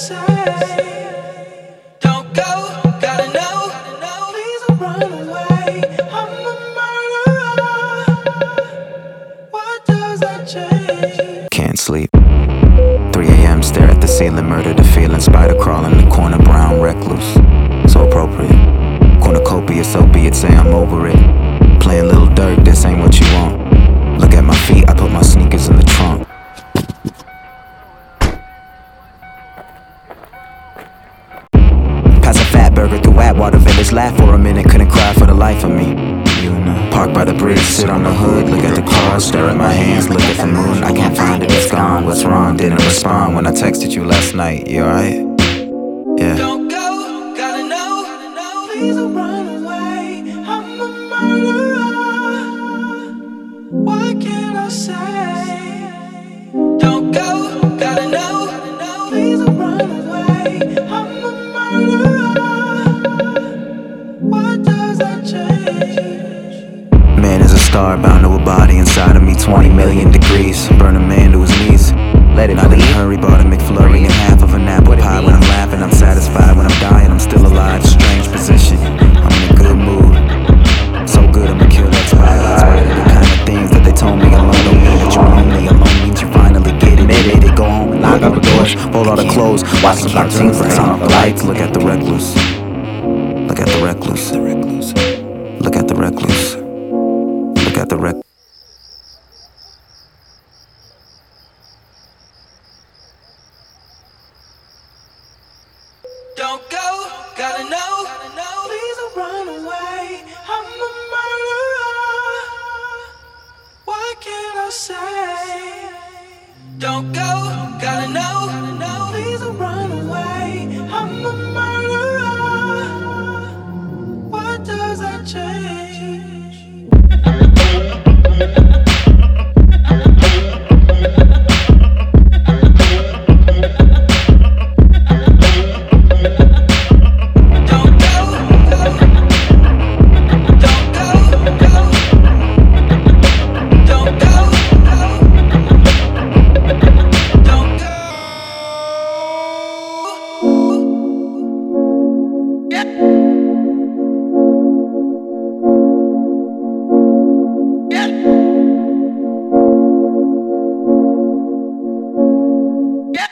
say? Don't go, gotta know. Please don't run away. I'm a murderer. What does that change? Can't sleep. 3 a.m. Stare at the ceiling, murder the feeling. Spider crawling the corner, brown recluse. So appropriate. Cornucopias, opiates, say I'm over it. Playing little dirt, this ain't what you want. Look at my feet, I put my sneakers in the trunk. Pass a fat burger through Atwater Village. Laugh for a minute, couldn't cry for the life of me. Park by the bridge, sit on the hood, look at the cars, stare at my hands, look at the moon. I can't find it, it's gone. What's wrong? Didn't respond when I texted you last night. You alright? Yeah. Don't go, gotta know. Please don't run away. Star bound to a body inside of me. 20 million degrees. Burn a man to his knees. Let it not in a hurry. Bought a McFlurry and half of an apple pie. When I'm laughing, I'm satisfied. When I'm dying, I'm still alive. Strange position. I'm in a good mood. So good, I'ma kill that spider. Spider, the kind of things that they told me alone don't mean that you're lonely. Alone means you finally get it. Admit it. Go home and lock all the doors. Fold all the clothes. Watch some cartoons. Turn off the lights. Look at the recluse. Look at the recluse. Look at the recluse. The rec. Don't go, gotta know. Please don't run away. I'm a murderer. What can I say? Don't go, gotta know.